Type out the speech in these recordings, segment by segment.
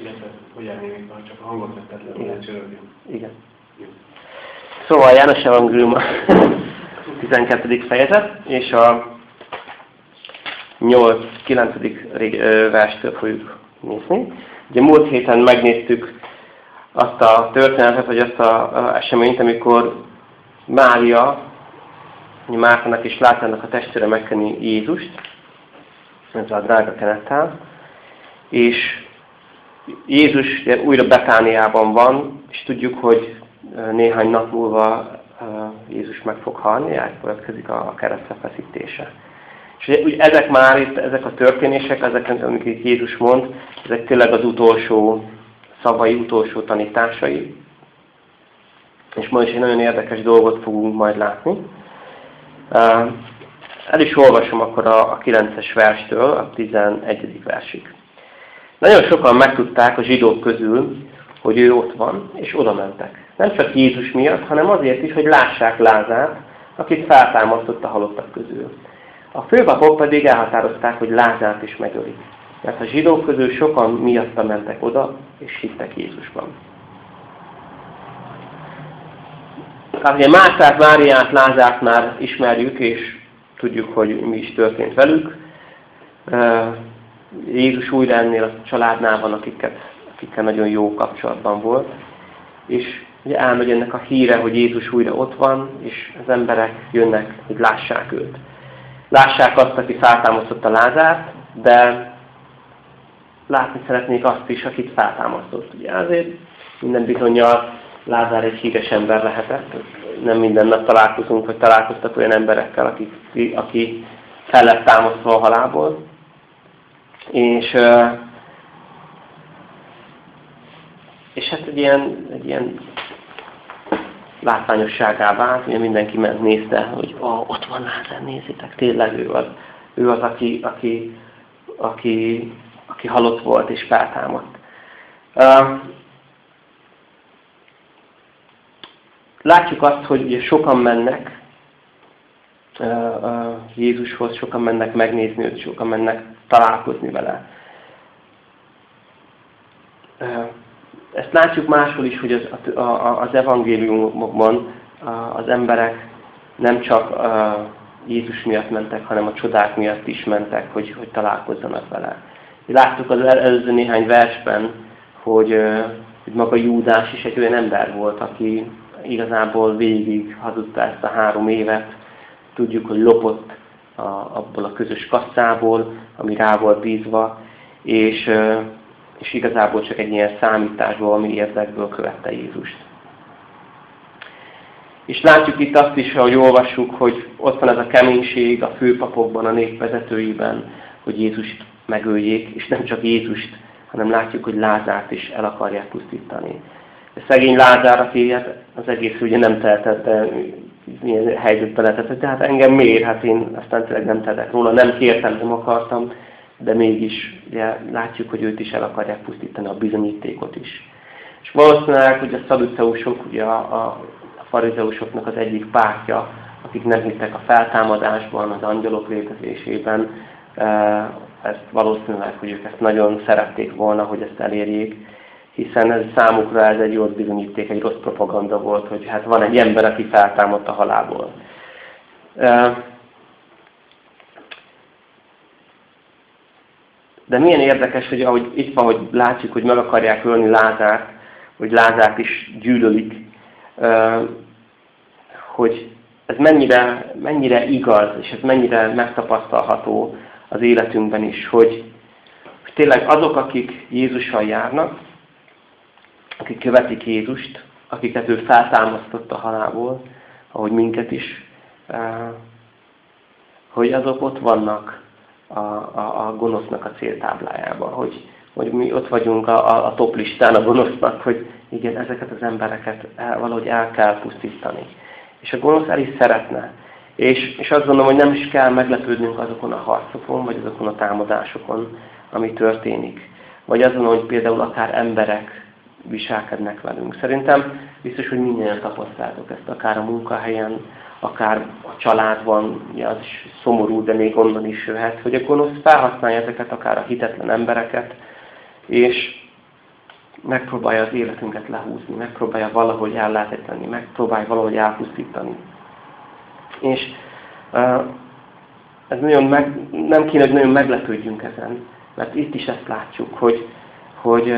Illetve, hogy elnézik, ha csak a hangot vetted le, hogy csörögjön. Igen. Szóval János Evangélium a 12. fejezet, és a 8-9. verstől fogjuk nézni. Ugye múlt héten megnéztük azt a történetet, vagy azt a, eseményt, amikor Mária, Mártának és Látának a testvére megkenni Jézust, ez a drága kenettel, és Jézus újra Betániában van, és tudjuk, hogy néhány nap múlva Jézus meg fog halni, elkövetkezik a keresztre feszítése. És ugye, ugye ezek már itt, ezek a történések, ezek, amiket Jézus mond, ezek tényleg az utolsó szavai, utolsó tanításai. És ma is egy nagyon érdekes dolgot fogunk majd látni. El is olvasom akkor a 9-es verstől a 11. versig. Nagyon sokan megtudták a zsidók közül, hogy ő ott van, és oda mentek. Nem csak Jézus miatt, hanem azért is, hogy lássák Lázát, akit feltámasztott a halottak közül. A főpapok pedig elhatározták, hogy Lázát is megölik. Mert a zsidók közül sokan miatta mentek oda, és hittek Jézusban. Tehát ugye Mártát, Máriát, Lázát már ismerjük, és tudjuk, hogy mi is történt velük. Jézus újra ennél a családnál van, akiket, akikkel nagyon jó kapcsolatban volt. És ugye elmegy ennek a híre, hogy Jézus újra ott van, és az emberek jönnek, hogy lássák őt. Lássák azt, aki feltámasztotta Lázárt, de látni szeretnék azt is, akit feltámasztott. Ugye azért minden bizonyal Lázár egy híres ember lehetett. Nem minden nap találkozunk, vagy találkoztak olyan emberekkel, aki, aki fel lett támasztva a halából. És, és hát egy ilyen, egy ilyen látványosságá vált, ugye mindenki ment nézte, hogy oh, ott van Lázár, nézzétek, tényleg ő az, ő az aki, aki, aki, aki halott volt és feltámadt. Látjuk azt, hogy ugye sokan mennek Jézushoz, sokan mennek megnézni őt, sokan mennek találkozni vele. Ezt látjuk máshol is, hogy az, az evangéliumokban az emberek nem csak Jézus miatt mentek, hanem a csodák miatt is mentek, hogy, hogy találkozzanak vele. Láttuk az előző néhány versben, hogy, hogy maga Júdás is egy olyan ember volt, aki igazából végig hazudta ezt a három évet. Tudjuk, hogy lopott a, abból a közös kasszából, ami rá volt bízva, és, és igazából csak egy ilyen számításból, ami érdekből követte Jézust. És látjuk itt azt is, ahogy olvassuk, hogy ott van ez a keménység a főpapokban, a népvezetőiben, hogy Jézust megöljék, és nem csak Jézust, hanem látjuk, hogy Lázárt is el akarják pusztítani. A szegény Lázár, aki hát az egész ugye nem tehetett, de milyen helyzetbe lehetett, de hát engem miért? Hát én aztán tényleg nem tehetek róla, nem kértem, nem akartam, de mégis ugye, látjuk, hogy őt is el akarják pusztítani, a bizonyítékot is. És valószínűleg, hogy a szaduceusok, ugye a, a, farizeusoknak az egyik pártja, akik nem hittek a feltámadásban, az angyalok létezésében, ezt valószínűleg, hogy ők ezt nagyon szerették volna, hogy ezt elérjék, hiszen ez számukra ez egy rossz bizonyíték, egy rossz propaganda volt, hogy hát van egy ember, aki feltámadt a halálból. De milyen érdekes, hogy ahogy itt van, hogy látjuk, hogy meg akarják ölni Lázárt, hogy Lázárt is gyűlölik, hogy ez mennyire, mennyire igaz, és ez mennyire megtapasztalható az életünkben is, hogy, tényleg azok, akik Jézussal járnak, akik követik Jézust, akiket ő feltámasztott a halálból, ahogy minket is, hogy azok ott vannak a, a, a gonosznak a céltáblájában, hogy, hogy mi ott vagyunk a, a, a top listán a gonosznak, hogy igen, ezeket az embereket el, valahogy el kell pusztítani. És a gonosz el is szeretne. És, és azt gondolom, hogy nem is kell meglepődnünk azokon a harcokon, vagy azokon a támadásokon, ami történik. Vagy azon, hogy például akár emberek viselkednek velünk. Szerintem biztos, hogy minden tapasztaltok ezt, akár a munkahelyen, akár a családban, ja, az is szomorú, de még onnan is jöhet, hogy a gonosz felhasználja ezeket akár a hitetlen embereket, és, megpróbálja az életünket lehúzni, megpróbálja valahogy ellátetlenni, megpróbálja valahogy elpusztítani. És ez nagyon meg, nem kéne, hogy nagyon meglepődjünk ezen, mert itt is ezt látjuk, hogy, hogy,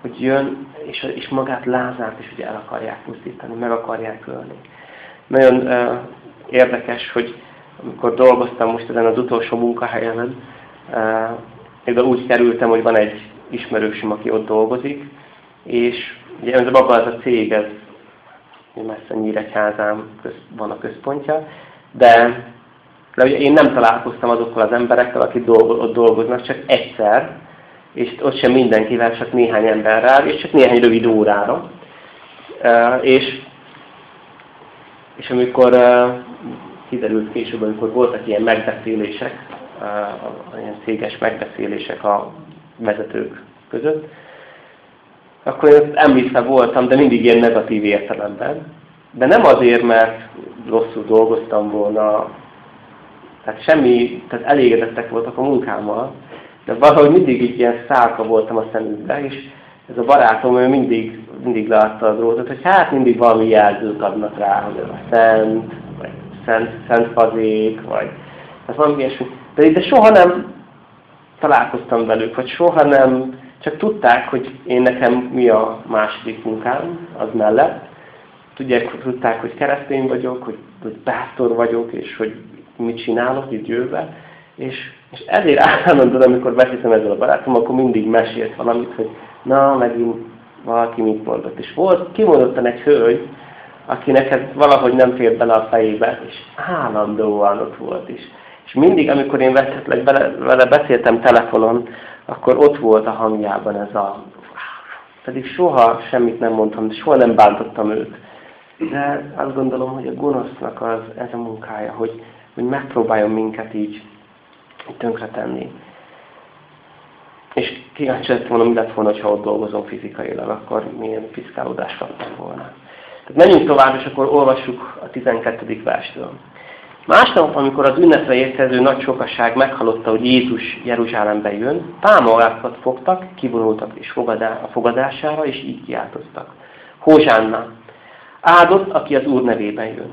hogy jön, és, és magát Lázárt is ugye el akarják pusztítani, meg akarják ölni. Nagyon uh, érdekes, hogy amikor dolgoztam most ezen az utolsó munkahelyemen, uh, úgy kerültem, hogy van egy ismerősöm, aki ott dolgozik, és ugye ez maga az a cég, ez messze Nyíregyházán van a központja, de, de ugye én nem találkoztam azokkal az emberekkel, akik ott dolgoznak, csak egyszer, és ott sem mindenkivel, csak néhány emberrel, és csak néhány rövid órára. És, és amikor kiderült később, amikor voltak ilyen megbeszélések, ilyen céges megbeszélések a vezetők között, akkor én említve voltam, de mindig ilyen negatív értelemben. De nem azért, mert rosszul dolgoztam volna, tehát semmi, tehát elégedettek voltak a munkámmal, de valahogy mindig így ilyen szálka voltam a szemükbe, és ez a barátom, ő mindig, mindig látta a drótot, hogy hát mindig valami jelzőt adnak rá, hogy ez a szent, vagy szent, szent fazék, vagy hát valami ilyesmi. De, de soha nem találkoztam velük, vagy soha nem csak tudták, hogy én nekem mi a második munkám az mellett. Tudják, tudták, hogy keresztény vagyok, hogy, hogy pásztor vagyok, és hogy mit csinálok jövve. És, és ezért állandóan, amikor beszéltem ezzel a barátom, akkor mindig mesélt valamit, hogy na, megint valaki mit mondott. És volt kimondottan egy hölgy, aki neked valahogy nem fért bele a fejébe, és állandóan ott volt is. És mindig, amikor én veszetleg vele, vele beszéltem telefonon, akkor ott volt a hangjában ez a... Pedig soha semmit nem mondtam, soha nem bántottam őt. De azt gondolom, hogy a gonosznak az, ez a munkája, hogy, hogy megpróbáljon minket így tönkretenni. És kíváncsi lett volna, mi lett volna, ha ott dolgozom fizikailag, akkor milyen piszkálódást kaptam volna. Tehát menjünk tovább, és akkor olvassuk a 12. verstől. Másnap, amikor az ünnepre érkező nagy sokaság meghallotta, hogy Jézus Jeruzsálembe jön, pálmagákat fogtak, kivonultak és fogadá, a fogadására, és így kiáltoztak. Hózsánna! Áldott, aki az Úr nevében jön.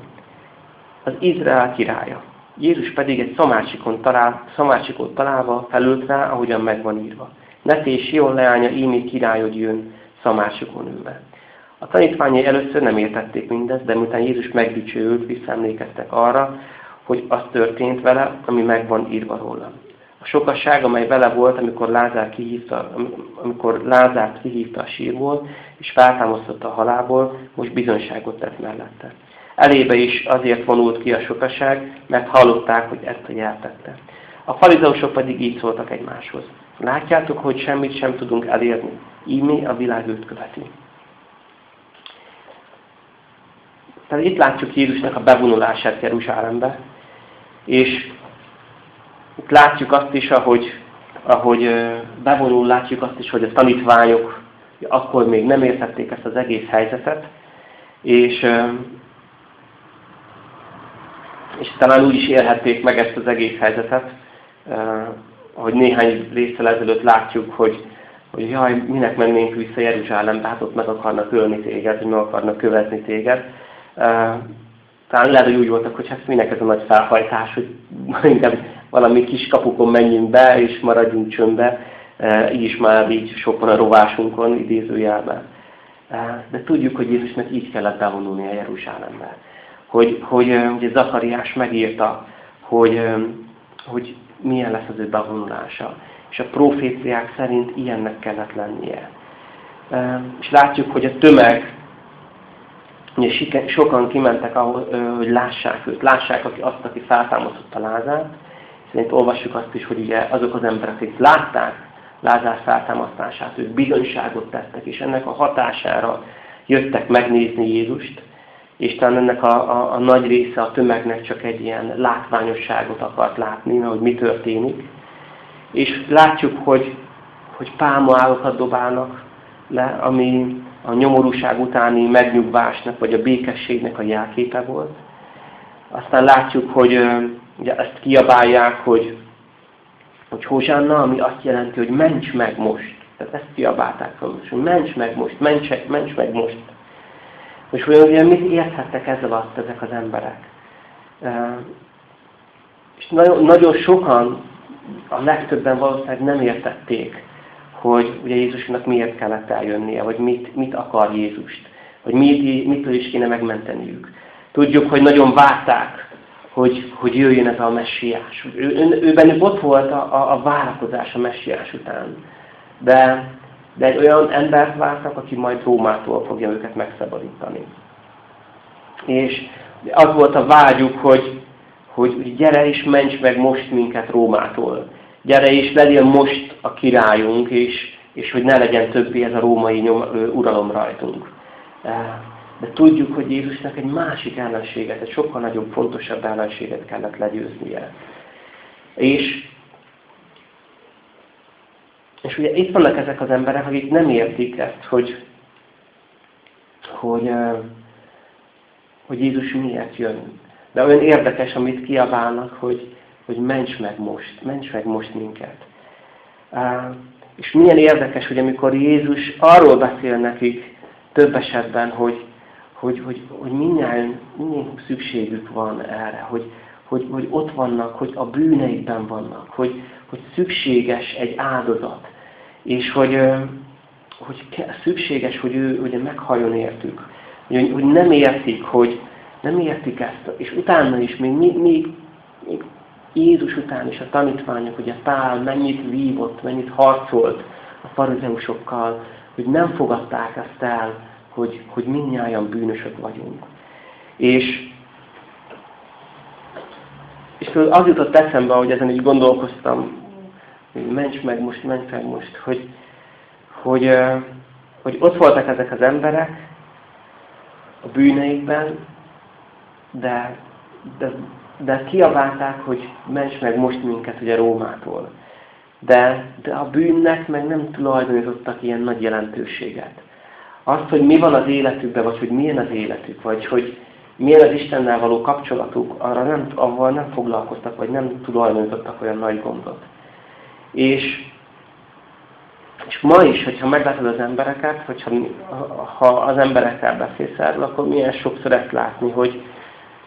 Az Izrael királya. Jézus pedig egy szamácsikon talál, szamácsikot találva felült rá, ahogyan meg van írva. Ne félj, Sion leánya, ímé királyod jön, szamácsikon ülve. A tanítványai először nem értették mindezt, de miután Jézus megdicsőült, visszaemlékeztek arra, hogy az történt vele, ami meg van írva róla. A sokasság, amely vele volt, amikor Lázár kihívta, amikor Lázárt kihívta a sírból, és feltámasztotta a halából, most bizonyságot tett mellette. Elébe is azért vonult ki a sokaság, mert hallották, hogy ezt a jeltette. A farizeusok pedig így szóltak egymáshoz. Látjátok, hogy semmit sem tudunk elérni. Ímé a világ őt követi. Tehát itt látjuk Jézusnak a bevonulását Jeruzsálembe, és itt látjuk azt is, ahogy, ahogy bevonul, látjuk azt is, hogy a tanítványok akkor még nem értették ezt az egész helyzetet, és, és talán úgy is élhették meg ezt az egész helyzetet, hogy néhány részsel ezelőtt látjuk, hogy, hogy jaj, minek mennénk vissza Jeruzsálembe, hát ott meg akarnak ölni téged, hogy meg akarnak követni téged talán lehet, hogy úgy voltak, hogy hát minek ez a nagy felhajtás, hogy inkább valami kis kapukon menjünk be, és maradjunk csöndbe, e, így is már így sokan a rovásunkon idézőjelben. De tudjuk, hogy Jézusnak így kellett bevonulni a Jeruzsálembe. Hogy, hogy ugye Zakariás megírta, hogy, hogy milyen lesz az ő bevonulása. És a proféciák szerint ilyennek kellett lennie. És látjuk, hogy a tömeg Ugye sokan kimentek, hogy lássák őt, lássák azt, aki feltámasztotta Lázát. Szerint olvassuk azt is, hogy ugye azok az emberek, akik látták Lázár feltámasztását, ők bizonyságot tettek, és ennek a hatására jöttek megnézni Jézust, és talán ennek a, a, a nagy része a tömegnek csak egy ilyen látványosságot akart látni, hogy mi történik. És látjuk, hogy, hogy pálmaállakat dobálnak le, ami a nyomorúság utáni megnyugvásnak, vagy a békességnek a jelképe volt. Aztán látjuk, hogy ugye ezt kiabálják, hogy, hogy Hozsánna, ami azt jelenti, hogy ments meg most. Tehát ezt kiabálták fel, hogy ments meg most, ments, ments meg most. És olyan, mit érthettek ezzel azt ezek az emberek? És nagyon, nagyon sokan, a legtöbben valószínűleg nem értették, hogy ugye Jézusnak miért kellett eljönnie, vagy mit, mit akar Jézust, vagy mit, mitől is kéne megmenteniük. Tudjuk, hogy nagyon várták, hogy, hogy jöjjön ez a messiás. Ő, ő, ő bennük ott volt a, a, a várakozás a messiás után. De, de egy olyan embert vártak, aki majd Rómától fogja őket megszabadítani. És az volt a vágyuk, hogy, hogy gyere és ments meg most minket Rómától. Gyere és legyél most a királyunk, és, és hogy ne legyen többé ez a római nyom, uralom rajtunk. De tudjuk, hogy Jézusnak egy másik ellenséget, egy sokkal nagyobb, fontosabb ellenséget kellett legyőznie. És, és ugye itt vannak ezek az emberek, akik nem értik ezt, hogy, hogy, hogy Jézus miért jön. De olyan érdekes, amit kiabálnak, hogy, hogy ments meg most, ments meg most minket. És milyen érdekes, hogy amikor Jézus arról beszél nekik több esetben, hogy, hogy, hogy, hogy mindjárt, mindjárt szükségük van erre, hogy, hogy, hogy ott vannak, hogy a bűneikben vannak, hogy, hogy szükséges egy áldozat, és hogy, hogy szükséges, hogy ő ugye meghajjon értük, hogy, hogy nem értik, hogy nem értik ezt, és utána is, még, még, még, még Jézus után is a tanítványok, ugye Pál mennyit vívott, mennyit harcolt a farizeusokkal, hogy nem fogadták ezt el, hogy, hogy mindnyájan bűnösök vagyunk. És, és az jutott eszembe, hogy ezen így gondolkoztam, hogy ments meg most, ments meg most, hogy, hogy, hogy ott voltak ezek az emberek a bűneikben, de, de, de kiabálták, hogy ments meg most minket ugye Rómától. De, de a bűnnek meg nem tulajdonítottak ilyen nagy jelentőséget azt, hogy mi van az életükben, vagy hogy milyen az életük, vagy hogy milyen az Istennel való kapcsolatuk, arra nem, avval nem foglalkoztak, vagy nem tulajdonítottak olyan nagy gondot. És, és ma is, hogyha meglátod az embereket, hogyha ha az emberekkel beszélsz erről, akkor milyen sokszor ezt látni, hogy,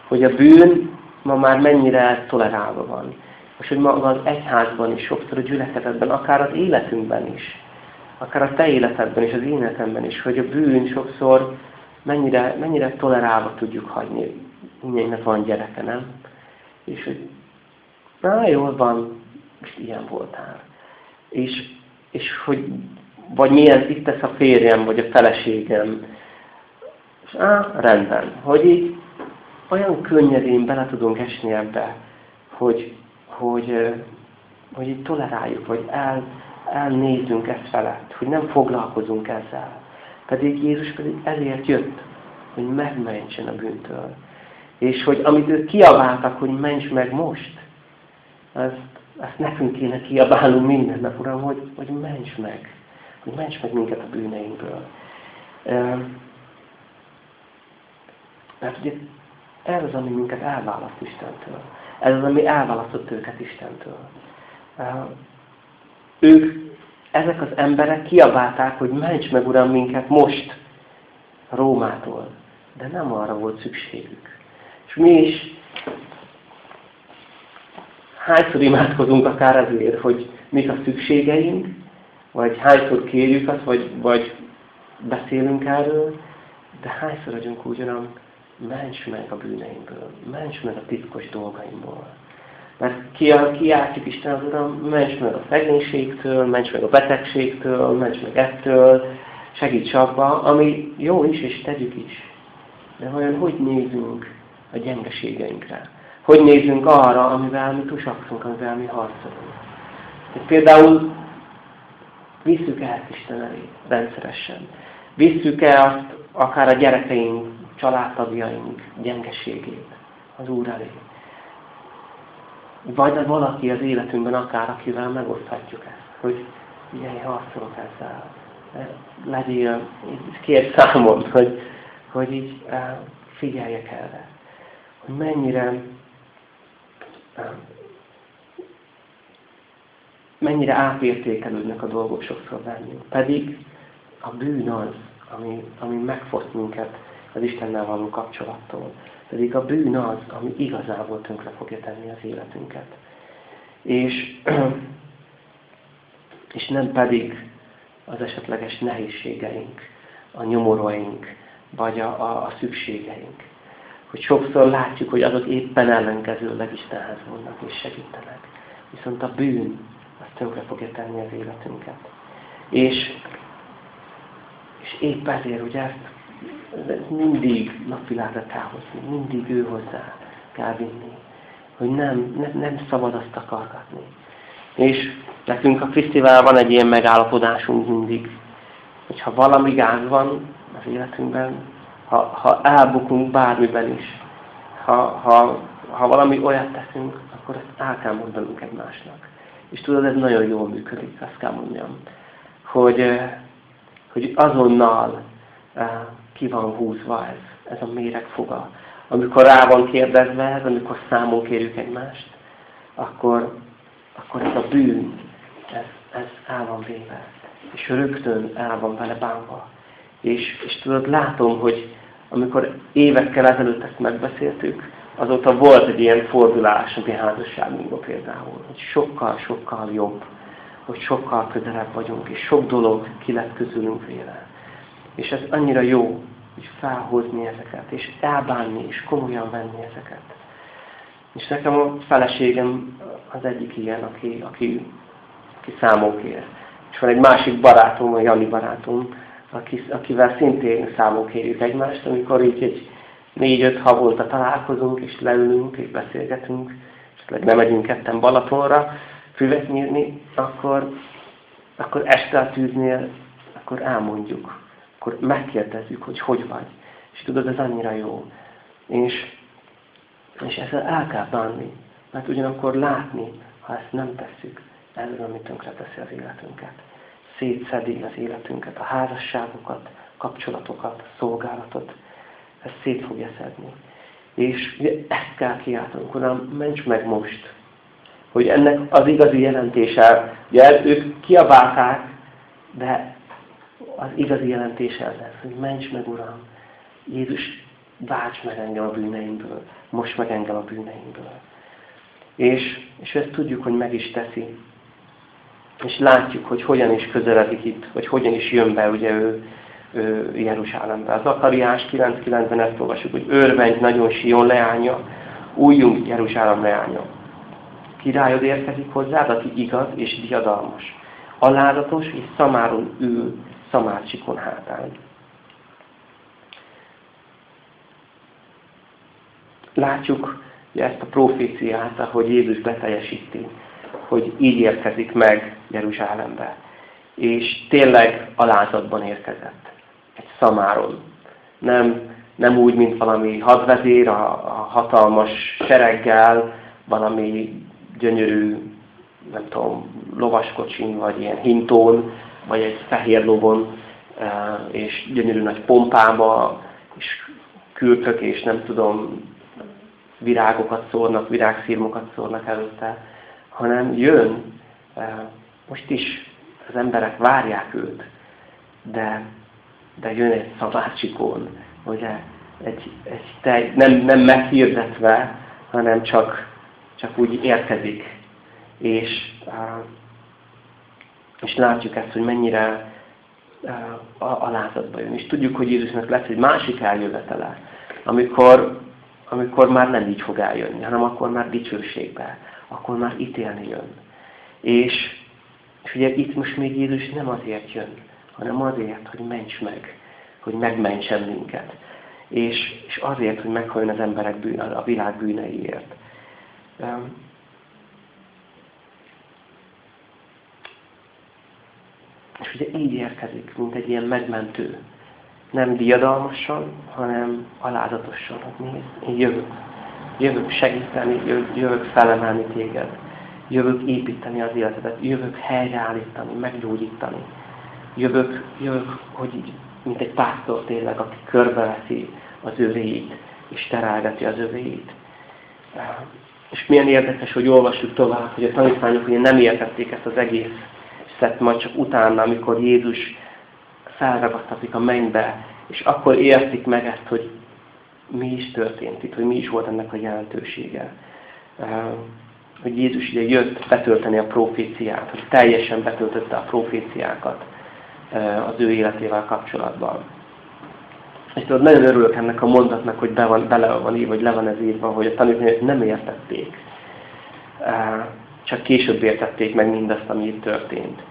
hogy a bűn ma már mennyire tolerálva van. És hogy maga az egyházban is, sokszor a gyülekezetben, akár az életünkben is akár a te életedben és az életemben is, hogy a bűn sokszor mennyire, mennyire tolerálva tudjuk hagyni. Mindenkinek van gyereke, nem? És hogy, na jól van, most ilyen voltál. És, és hogy, vagy milyen itt tesz a férjem, vagy a feleségem. És á, rendben. Hogy így olyan könnyedén bele tudunk esni ebbe, hogy, hogy, hogy így toleráljuk, vagy el, elnézünk ezt felett, hogy nem foglalkozunk ezzel. Pedig Jézus pedig ezért jött, hogy megmentsen a bűntől. És hogy amit ők kiabáltak, hogy ments meg most, azt, azt nekünk kéne kiabálnunk minden nap, Uram, hogy, hogy ments meg, hogy ments meg minket a bűneinkből. Mert ugye ez az, ami minket elválaszt Istentől. Ez az, ami elválasztott őket Istentől ők, ezek az emberek kiabálták, hogy ments meg Uram minket most Rómától. De nem arra volt szükségük. És mi is hányszor imádkozunk akár ezért, hogy mik a szükségeink, vagy hányszor kérjük azt, vagy, vagy beszélünk erről, de hányszor vagyunk úgy, Uram, ments meg a bűneimből, ments meg a titkos dolgaimból. Kiáltjuk Isten az Uram, ments meg a szegénységtől, ments meg a betegségtől, ments meg ettől, segíts abba, ami jó is, és tegyük is. De olyan, hogy nézünk a gyengeségeinkre? Hogy nézünk arra, amivel mi tusakszunk, amivel mi harcolunk? Tehát például visszük el Isten elé rendszeresen. Visszük el azt, akár a gyerekeink, családtagjaink gyengeségét az Úr elé. Vagy valaki az életünkben akár, akivel megoszthatjuk ezt, hogy én harcolok ezzel. Legyél, kér számon, hogy, hogy így eh, figyeljek erre. Hogy mennyire eh, mennyire átértékelődnek a dolgok sokszor bennünk. Pedig a bűn az, ami, ami megfoszt minket az Istennel való kapcsolattól. Pedig a bűn az, ami igazából tönkre fogja tenni az életünket. És, és nem pedig az esetleges nehézségeink, a nyomorvaink, vagy a, a, a szükségeink. Hogy sokszor látjuk, hogy azok éppen ellenkezőleg Istenhez vannak és segítenek. Viszont a bűn, az tönkre fogja tenni az életünket. És, és épp ezért, ugye ezt, ezt mindig napvilágra hozni, mindig ő hozzá kell vinni. Hogy nem, nem, nem szabad azt akargatni. És nekünk a Krisztivel van egy ilyen megállapodásunk mindig, hogyha valami gáz van az életünkben, ha, ha elbukunk bármiben is, ha, ha, ha valami olyat teszünk, akkor ezt el kell mondanunk egymásnak. És tudod, ez nagyon jól működik, azt kell mondjam. Hogy, hogy azonnal ki van húzva ez, ez a méregfoga. Amikor rá van kérdezve ez, amikor számon kérjük egymást, akkor, akkor ez a bűn, ez, ez el van véve. És rögtön el van vele bánva. És, és tudod, látom, hogy amikor évekkel ezelőtt ezt megbeszéltük, azóta volt egy ilyen fordulás a mi házasságunkban például, hogy sokkal-sokkal jobb, hogy sokkal közelebb vagyunk, és sok dolog ki lett közülünk véle. És ez annyira jó, hogy felhozni ezeket, és elbánni, és komolyan venni ezeket. És nekem a feleségem az egyik ilyen, aki, aki, aki számon kér. És van egy másik barátom, a Jani barátom, akivel szintén számon kérjük egymást, amikor így egy négy-öt havonta találkozunk, és leülünk, és beszélgetünk, és nem megyünk ketten Balatonra füvet nyírni, akkor, akkor este a tűznél, akkor elmondjuk, akkor megkérdezzük, hogy hogy vagy. És tudod, ez annyira jó. És, és ezzel el kell bánni, mert ugyanakkor látni, ha ezt nem tesszük, ez az, ami tönkre teszi az életünket. Szétszedi az életünket, a házasságokat, kapcsolatokat, szolgálatot ez szét fogja szedni. És ezt kell kiáltanunk, Uram, ments meg most, hogy ennek az igazi jelentése, ugye ők kiabálták, de az igazi jelentése lesz, hogy ments meg, Uram, Jézus, válts meg engem a bűneimből, most meg engem a bűneimből. És, és ezt tudjuk, hogy meg is teszi. És látjuk, hogy hogyan is közeledik itt, vagy hogyan is jön be, ugye ő Jeruzsálembe. Az Akariás 9.9-ben ezt olvasjuk, hogy örvendj nagyon Sion leánya, újjunk Jeruzsálem leánya. Királyod érkezik hozzád, aki igaz és diadalmas. Alázatos és szamáron ül szamárcsikon hátán. Látjuk ezt a proféciát, ahogy Jézus beteljesíti, hogy így érkezik meg Jeruzsálembe. És tényleg alázatban érkezett egy szamáron. Nem, nem úgy, mint valami hadvezér a, a hatalmas sereggel, valami gyönyörű, nem tudom, lovaskocsin, vagy ilyen hintón, vagy egy fehér lovon, e, és gyönyörű nagy pompába, és kürtök, és nem tudom, virágokat szórnak, virágszírmokat szórnak előtte, hanem jön, e, most is az emberek várják őt, de de jön egy szabácsikón, ugye, egy, egy tej, nem, nem meghirdetve, hanem csak, csak úgy érkezik. És, és látjuk ezt, hogy mennyire alázatba jön. És tudjuk, hogy Jézusnak lesz egy másik eljövetele, amikor, amikor már nem így fog eljönni, hanem akkor már dicsőségbe, akkor már ítélni jön. És, és ugye itt most még Jézus nem azért jön, hanem azért, hogy ments meg, hogy megmentsen minket. És, és azért, hogy meghajjon az emberek bűn, a világ bűneiért. És ugye így érkezik, mint egy ilyen megmentő. Nem diadalmasan, hanem alázatosan, hogy nézd, én jövök. Jövök segíteni, jövök felemelni téged. Jövök építeni az életedet, jövök helyreállítani, meggyógyítani jövök, jövök, hogy így, mint egy pásztor tényleg, aki körbeveszi az övéit, és terelgeti az övéit. És milyen érdekes, hogy olvassuk tovább, hogy a tanítványok ugye nem értették ezt az egész szett, majd csak utána, amikor Jézus felragadtatik a mennybe, és akkor értik meg ezt, hogy mi is történt itt, hogy mi is volt ennek a jelentősége. Hogy Jézus ugye jött betölteni a proféciát, hogy teljesen betöltötte a proféciákat az ő életével kapcsolatban. És tudod, nagyon örülök ennek a mondatnak, hogy be van, bele van írva, vagy le van ez írva, hogy a tanítványok nem értették. Csak később értették meg mindazt, ami itt történt.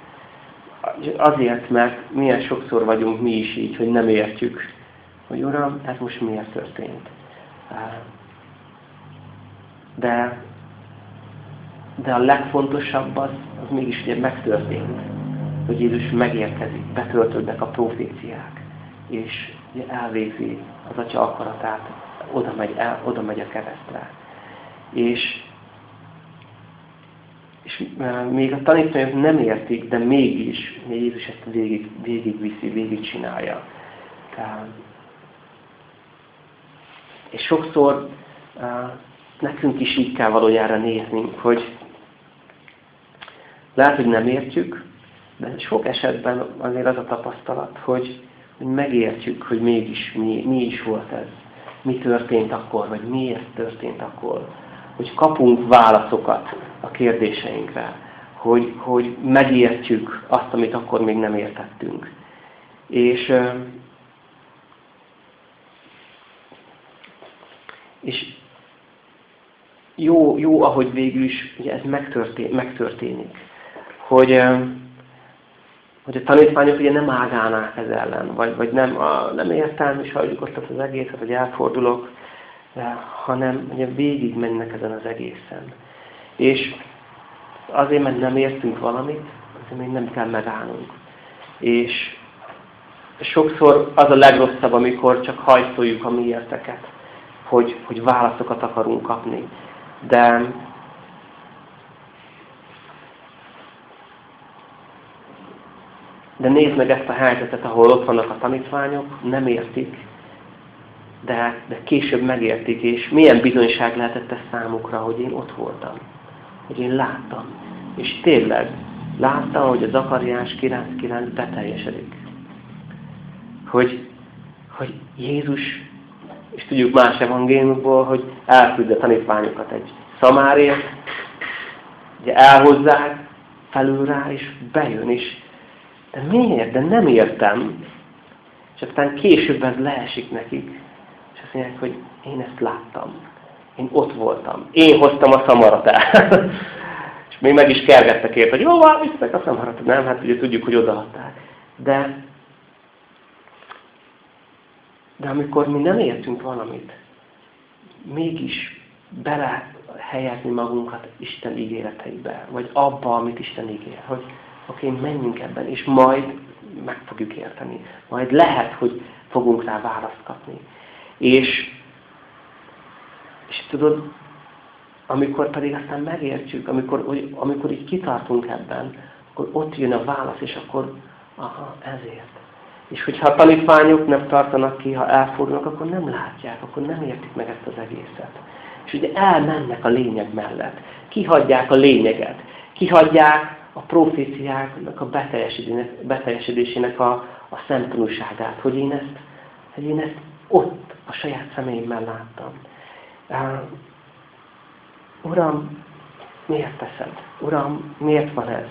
Azért, mert milyen sokszor vagyunk mi is így, hogy nem értjük, hogy Uram, ez most miért történt. De, de a legfontosabb az, az mégis ugye megtörtént, hogy Jézus megérkezik, betöltődnek a proféciák, és ugye elvégzi az Atya akaratát, oda megy, el, oda megy a keresztre. És, és még a tanítványok nem értik, de mégis Jézus ezt végig, végig viszi, végig csinálja. És sokszor nekünk is így kell valójára néznünk, hogy lehet, hogy nem értjük, de sok esetben azért az a tapasztalat, hogy, hogy megértjük, hogy mégis mi, mi is volt ez. Mi történt akkor, vagy miért történt akkor. Hogy kapunk válaszokat a kérdéseinkre. Hogy, hogy megértjük azt, amit akkor még nem értettünk. És, és jó, jó, ahogy végül is ugye ez megtörténik, megtörténik. Hogy, hogy a tanítványok ugye nem ágálnák ez ellen, vagy, vagy nem, a, nem értem, és hagyjuk ott az egészet, hogy elfordulok, hanem ugye végig mennek ezen az egészen. És azért, mert nem értünk valamit, azért még nem kell megállnunk. És sokszor az a legrosszabb, amikor csak hajszoljuk a mi érteket, hogy, hogy válaszokat akarunk kapni. De De nézd meg ezt a helyzetet, ahol ott vannak a tanítványok, nem értik, de, de később megértik, és milyen bizonyság lehetett ez számukra, hogy én ott voltam, hogy én láttam. És tényleg láttam, hogy az Zakariás 9.9 beteljesedik. Hogy, hogy Jézus, és tudjuk más evangéliumokból, hogy elküld a tanítványokat egy szamárért, ugye elhozzák felül rá, és bejön, és de miért? De nem értem. És aztán később ez leesik nekik. Azt mondják, hogy én ezt láttam. Én ott voltam. Én hoztam a szamarat el. és még meg is kergettek ért, hogy jó, van, visznek a szamarat. Nem, hát ugye tudjuk, hogy odaadták. De, de amikor mi nem értünk valamit, mégis bele helyezni magunkat Isten ígéreteibe, vagy abba, amit Isten ígér, hogy oké, okay, menjünk ebben, és majd meg fogjuk érteni. Majd lehet, hogy fogunk rá választ kapni. És, és tudod, amikor pedig aztán megértjük, amikor, amikor így kitartunk ebben, akkor ott jön a válasz, és akkor, aha, ezért. És hogyha a tanítványok nem tartanak ki, ha elfordulnak, akkor nem látják, akkor nem értik meg ezt az egészet. És ugye elmennek a lényeg mellett. Kihagyják a lényeget. Kihagyják a proféciáknak a beteljesedésének a, a szemtanúságát, hogy én ezt, hogy én ezt ott a saját szemeimmel láttam. Uram, miért teszed? Uram, miért van ez?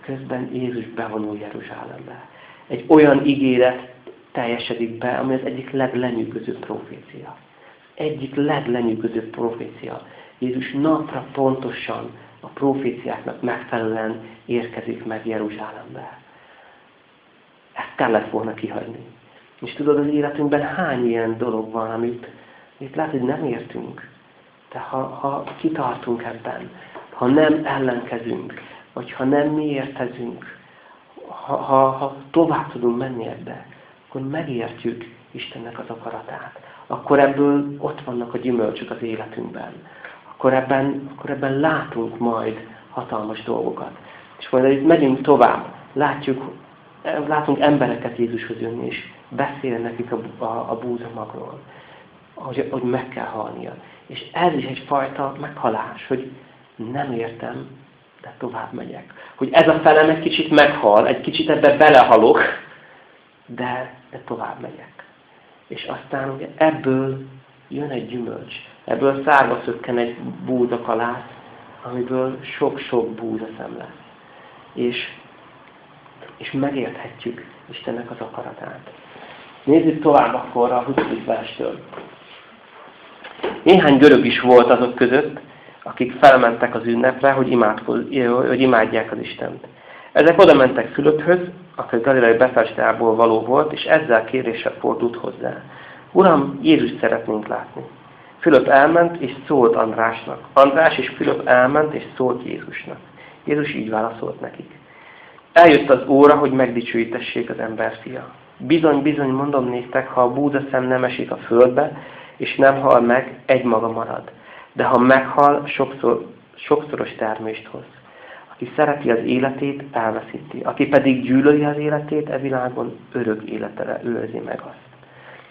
Közben Jézus bevonul Jeruzsálembe. Egy olyan ígéret teljesedik be, ami az egyik leglenyűgözőbb profécia. Egyik leglenyűgözőbb profécia. Jézus napra pontosan a proféciáknak megfelelően érkezik meg Jeruzsálembe. Ezt kellett volna kihagyni. És tudod, az életünkben hány ilyen dolog van, amit, amit lehet, hogy nem értünk. De ha, ha kitartunk ebben, ha nem ellenkezünk, vagy ha nem mi értezünk, ha, ha, ha tovább tudunk menni ebbe, akkor megértjük Istennek az akaratát. Akkor ebből ott vannak a gyümölcsök az életünkben akkor ebben, akkor ebben látunk majd hatalmas dolgokat. És majd itt megyünk tovább, látjuk, látunk embereket Jézushoz jönni, és beszél nekik a, a, a búzamagról. hogy, hogy meg kell halnia. És ez is egyfajta meghalás, hogy nem értem, de tovább megyek. Hogy ez a felem egy kicsit meghal, egy kicsit ebbe belehalok, de, de tovább megyek. És aztán ugye ebből jön egy gyümölcs. Ebből szárba szökken egy búzakalász, amiből sok-sok búzaszem lesz. És, és megérthetjük Istennek az akaratát. Nézzük tovább akkor a 20. verstől. Néhány görög is volt azok között, akik felmentek az ünnepre, hogy, hogy imádják az Istent. Ezek oda mentek Fülöphöz, aki Galilei Befestából való volt, és ezzel kéréssel fordult hozzá. Uram, Jézus szeretnénk látni. Fülöp elment, és szólt Andrásnak. András és Fülöp elment, és szólt Jézusnak. Jézus így válaszolt nekik. Eljött az óra, hogy megdicsőítessék az ember fia. Bizony, bizony, mondom néktek, ha a búzaszem nem esik a földbe, és nem hal meg, egy maga marad. De ha meghal, sokszor, sokszoros termést hoz. Aki szereti az életét, elveszíti. Aki pedig gyűlöli az életét, e világon örök életere őrzi meg azt.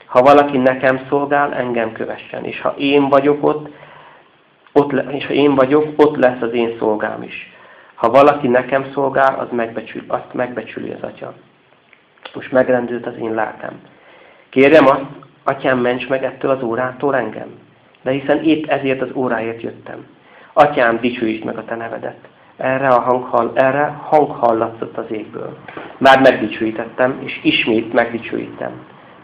Ha valaki nekem szolgál, engem kövessen. És ha én vagyok ott, ott és ha én vagyok, ott lesz az én szolgám is. Ha valaki nekem szolgál, az megbecsül, azt megbecsüli az atya. Most megrendült az én lelkem. Kérjem azt, atyám, ments meg ettől az órától engem. De hiszen épp ezért az óráért jöttem. Atyám, dicsőítsd meg a te nevedet. Erre a hang, erre hang hallatszott az égből. Már megdicsőítettem, és ismét megdicsőítem.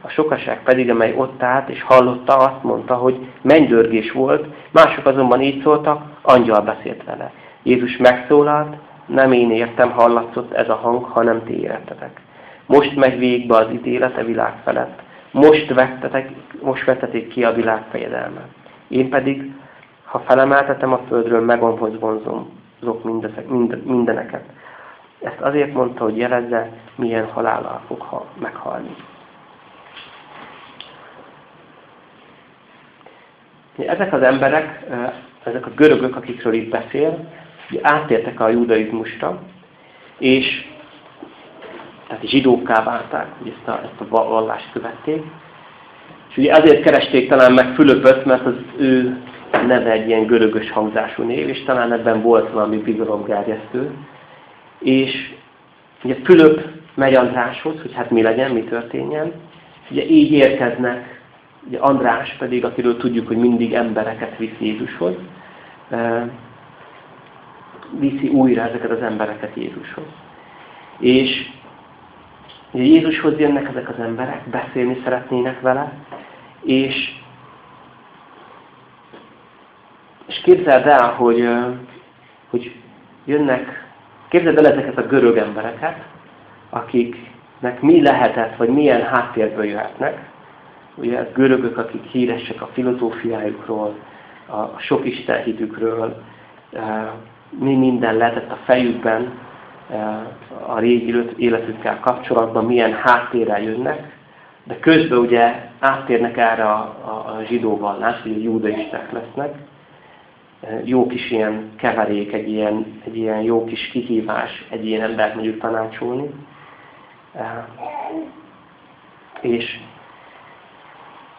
A sokaság pedig, amely ott állt és hallotta, azt mondta, hogy mennydörgés volt, mások azonban így szóltak, angyal beszélt vele. Jézus megszólalt, nem én értem, hallatszott ez a hang, hanem ti értetek. Most megy végbe az ítélete világ felett. Most vettetek, most vettetek ki a világ fejedelme. Én pedig, ha felemeltetem a földről, megomhoz vonzom mindeneket. Ezt azért mondta, hogy jelezze, milyen halállal fog meghalni. Ezek az emberek, ezek a görögök, akikről itt beszél, átértek a judaizmusra, és tehát zsidókká válták, hogy ezt a, ezt a vallást követték. És ugye azért keresték talán meg Fülöpöt, mert az ő neve egy ilyen görögös hangzású név, és talán ebben volt valami bizalomgerjesztő. És ugye Fülöp megy Andráshoz, hogy hát mi legyen, mi történjen. Ugye így érkeznek Ugye András pedig, akiről tudjuk, hogy mindig embereket visz Jézushoz, viszi újra ezeket az embereket Jézushoz. És ugye Jézushoz jönnek ezek az emberek, beszélni szeretnének vele, és, és képzeld el, hogy, hogy jönnek, képzeld el ezeket a görög embereket, akiknek mi lehetett, vagy milyen háttérből jöhetnek, ugye ez görögök, akik híresek a filozófiájukról, a sok istenhitükről, mi minden lehetett a fejükben a régi életükkel kapcsolatban, milyen háttérrel jönnek, de közben ugye áttérnek erre a, a, a zsidó vallás, hogy júdaisták lesznek. E, jó kis ilyen keverék, egy ilyen, egy ilyen jó kis kihívás egy ilyen embert mondjuk tanácsolni. És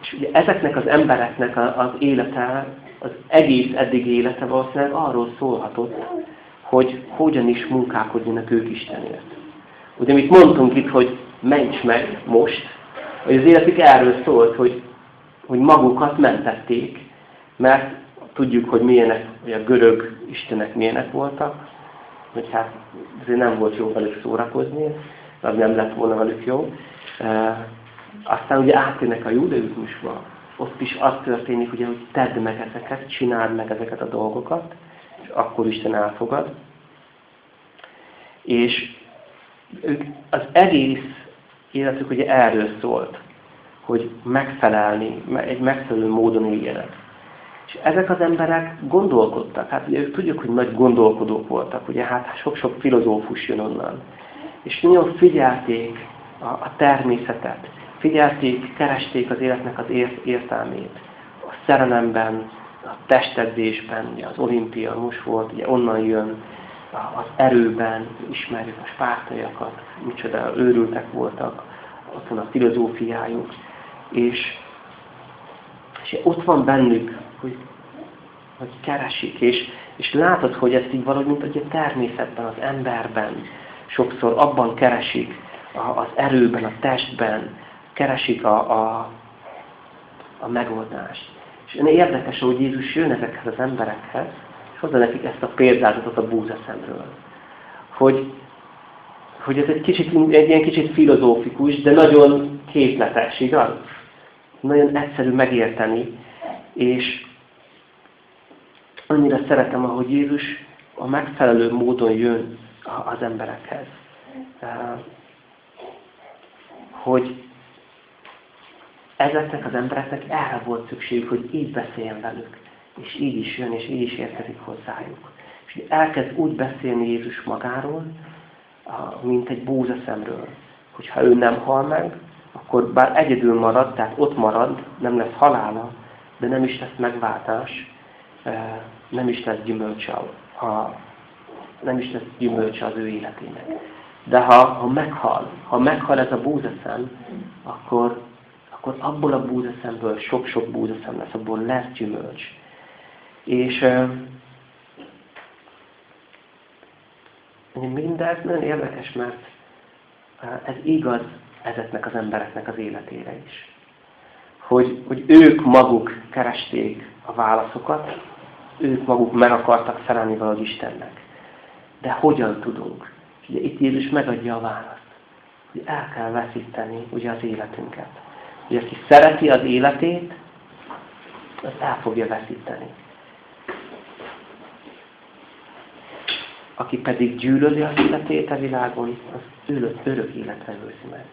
és ugye ezeknek az embereknek az élete, az egész eddig élete valószínűleg arról szólhatott, hogy hogyan is munkálkodjanak ők Istenért. Ugye, amit mondtunk itt, hogy ments meg most, hogy az életük erről szólt, hogy, hogy magukat mentették, mert tudjuk, hogy milyenek, hogy a görög istenek milyenek voltak, hogy hát azért nem volt jó velük szórakozni, az nem lett volna velük jó. Aztán ugye átjönnek a judaizmusba, ott is az történik, ugye, hogy tedd meg ezeket, csináld meg ezeket a dolgokat, akkor Isten elfogad. És az egész életük ugye erről szólt, hogy megfelelni, egy megfelelő módon éljenek. És ezek az emberek gondolkodtak, hát ugye ők tudjuk, hogy nagy gondolkodók voltak, ugye hát sok-sok filozófus jön onnan. És nagyon figyelték a, a természetet, Figyelték, keresték az életnek az értelmét. A szerelemben, testedzésben, ugye az olimpia most volt, ugye onnan jön, az erőben, ismerjük a spártaiakat, micsoda őrültek voltak, ott van a filozófiájuk, és, és ott van bennük, hogy, hogy keresik, és, és látod, hogy ezt így valahogy, mint hogy a természetben, az emberben, sokszor abban keresik, az erőben, a testben, keresik a, a, a megoldást. És érdekes, hogy Jézus jön ezekhez az emberekhez, és hozza nekik ezt a példázatot a búzaszemről. Hogy, hogy ez egy, kicsit, egy ilyen kicsit filozófikus, de nagyon képletes, igaz? Nagyon egyszerű megérteni, és annyira szeretem, ahogy Jézus a megfelelő módon jön az emberekhez. Hogy ezeknek az embereknek erre volt szükségük, hogy így beszéljen velük. És így is jön, és így is érkezik hozzájuk. És elkezd úgy beszélni Jézus magáról, mint egy búzaszemről. Hogyha ő nem hal meg, akkor bár egyedül marad, tehát ott marad, nem lesz halála, de nem is lesz megváltás, nem is lesz gyümölcse, ha, nem is lesz gyümölcse az ő életének. De ha, ha meghal, ha meghal ez a búzaszem, akkor akkor abból a búzaszemből sok-sok búzaszem lesz, abból lesz gyümölcs. És mindez nagyon érdekes, mert ez igaz ezeknek az embereknek az életére is. Hogy, hogy ők maguk keresték a válaszokat, ők maguk meg akartak felelni valahogy Istennek. De hogyan tudunk? Ugye itt Jézus megadja a választ, hogy el kell veszíteni ugye az életünket hogy aki szereti az életét, az el fogja veszíteni. Aki pedig gyűlöli az életét a világon, az örök, örök életre őrzi meg.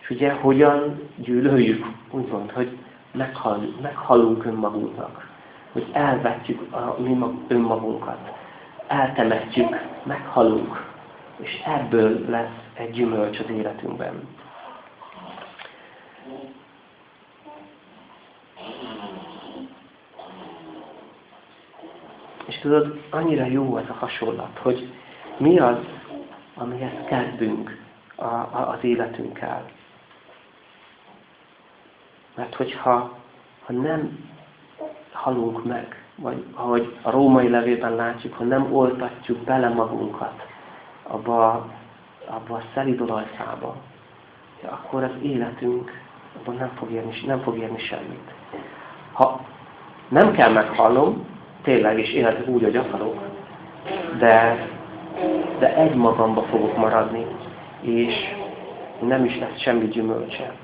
És ugye hogyan gyűlöljük? Úgymond, hogy meghal, meghalunk önmagunknak. Hogy elvetjük a mi önmagunkat. Eltemetjük, meghalunk. És ebből lesz egy gyümölcs az életünkben. És tudod, annyira jó ez a hasonlat, hogy mi az, amihez kezdünk a, a, az életünkkel. Mert hogyha ha nem halunk meg, vagy ahogy a római levében látjuk, ha nem oltatjuk bele magunkat abba, abba a szelidolajszába, akkor az életünk abban nem fog érni, nem fog érni semmit. Ha nem kell meghalnom, tényleg is élhetek úgy, hogy akarok, de, de egy magamba fogok maradni, és nem is lesz semmi gyümölcse.